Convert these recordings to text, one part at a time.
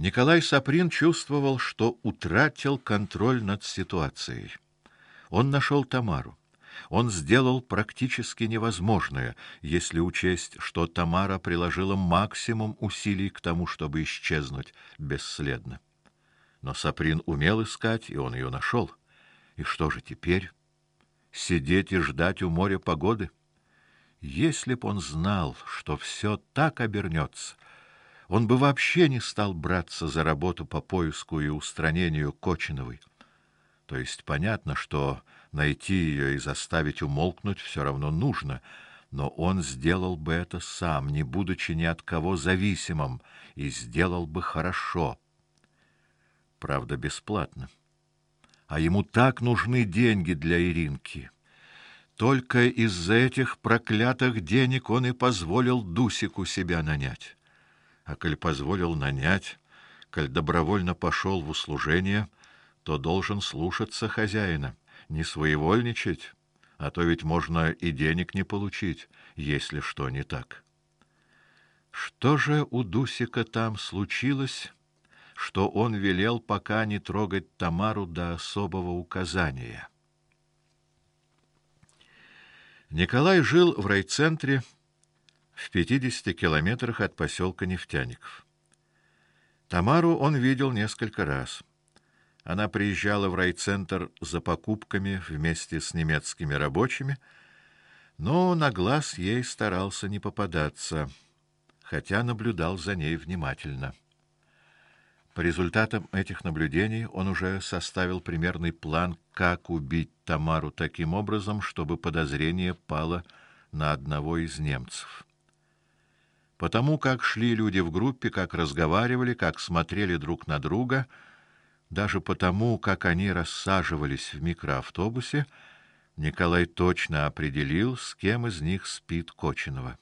Николай Саприн чувствовал, что утратил контроль над ситуацией. Он нашел Тамару. Он сделал практически невозможное, если учесть, что Тамара приложила максимум усилий к тому, чтобы исчезнуть бесследно. Но Саприн умел искать, и он ее нашел. И что же теперь? Сидеть и ждать у моря погоды? Если б он знал, что все так обернется, он бы вообще не стал браться за работу по поиску и устранению Кочиновой. То есть понятно, что найти ее и заставить умолкнуть все равно нужно, но он сделал бы это сам, не будучи ни от кого зависимым, и сделал бы хорошо. Правда, бесплатно. А ему так нужны деньги для Иринки. Только из-за этих проклятых денег он и позволил Дусику себя нанять а коль позволил нанять, коль добровольно пошел в услужение, то должен слушаться хозяина, не своевольничать, а то ведь можно и денег не получить, если что не так. Что же у Дусика там случилось, что он велел пока не трогать Тамару до особого указания? Николай жил в райцентре в 50 километрах от поселка Нефтяников. Тамару он видел несколько раз. Она приезжала в райцентр за покупками вместе с немецкими рабочими, но на глаз ей старался не попадаться, хотя наблюдал за ней внимательно. По результатам этих наблюдений он уже составил примерный план, как убить Тамару таким образом, чтобы подозрение пало на одного из немцев. Потому как шли люди в группе, как разговаривали, как смотрели друг на друга, даже потому, как они рассаживались в микроавтобусе, Николай точно определил, с кем из них спит Кочинова.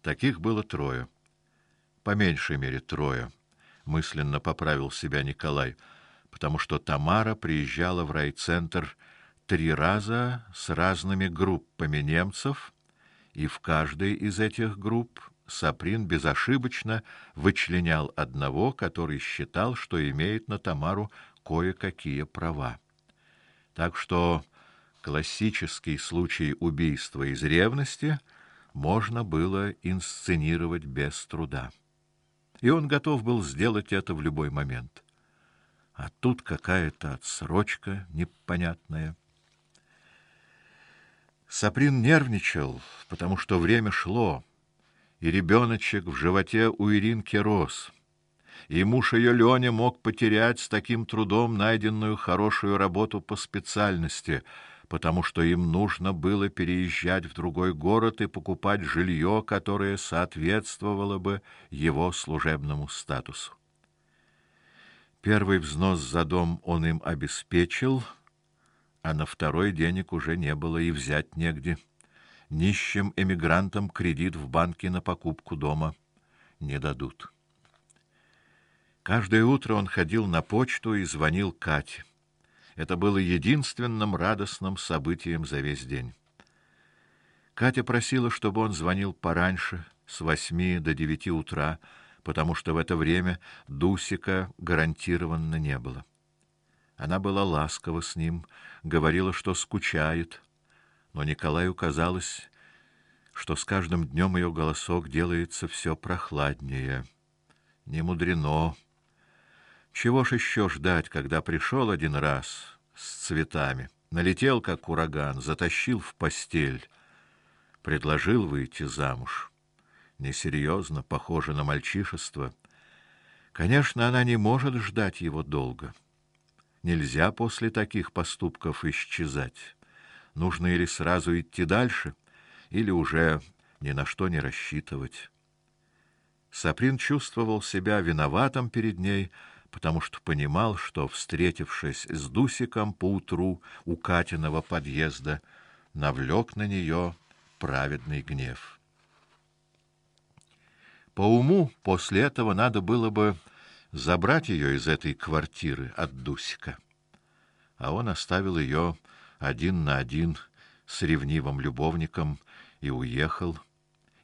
Таких было трое. По меньшей мере трое, мысленно поправил себя Николай, потому что Тамара приезжала в райцентр три раза с разными группами немцев и в каждой из этих групп Саприн безошибочно вычленял одного, который считал, что имеет на Тамару кое-какие права. Так что классический случай убийства из ревности можно было инсценировать без труда. И он готов был сделать это в любой момент. А тут какая-то отсрочка непонятная. Саприн нервничал, потому что время шло, и ребеночек в животе у Иринки рос. И муж ее Леня мог потерять с таким трудом найденную хорошую работу по специальности, потому что им нужно было переезжать в другой город и покупать жилье, которое соответствовало бы его служебному статусу. Первый взнос за дом он им обеспечил, а на второй денег уже не было и взять негде. Нищим эмигрантам кредит в банке на покупку дома не дадут. Каждое утро он ходил на почту и звонил Кате. Это было единственным радостным событием за весь день. Катя просила, чтобы он звонил пораньше, с восьми до девяти утра, потому что в это время Дусика гарантированно не было. Она была ласкова с ним, говорила, что скучает, но Николаю казалось, что с каждым днем ее голосок делается все прохладнее. Не мудрено. Чего ж еще ждать, когда пришел один раз с цветами, налетел как ураган, затащил в постель, предложил выйти замуж. Несерьезно, похоже на мальчишество. Конечно, она не может ждать его долго. Нельзя после таких поступков исчезать. Нужно или сразу идти дальше, или уже ни на что не рассчитывать. Саприн чувствовал себя виноватым перед ней, потому что понимал, что встретившись с Дусиком поутру у Катиного подъезда, навлек на нее праведный гнев. По уму после этого надо было бы забрать ее из этой квартиры от Дусика. А он оставил ее один на один с ревнивым любовником и уехал,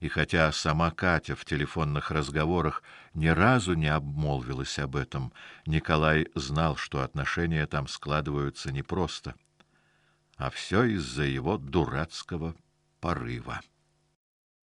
И хотя сама Катя в телефонных разговорах ни разу не обмолвилась об этом, Николай знал, что отношения там складываются непросто, а все из-за его дурацкого порыва.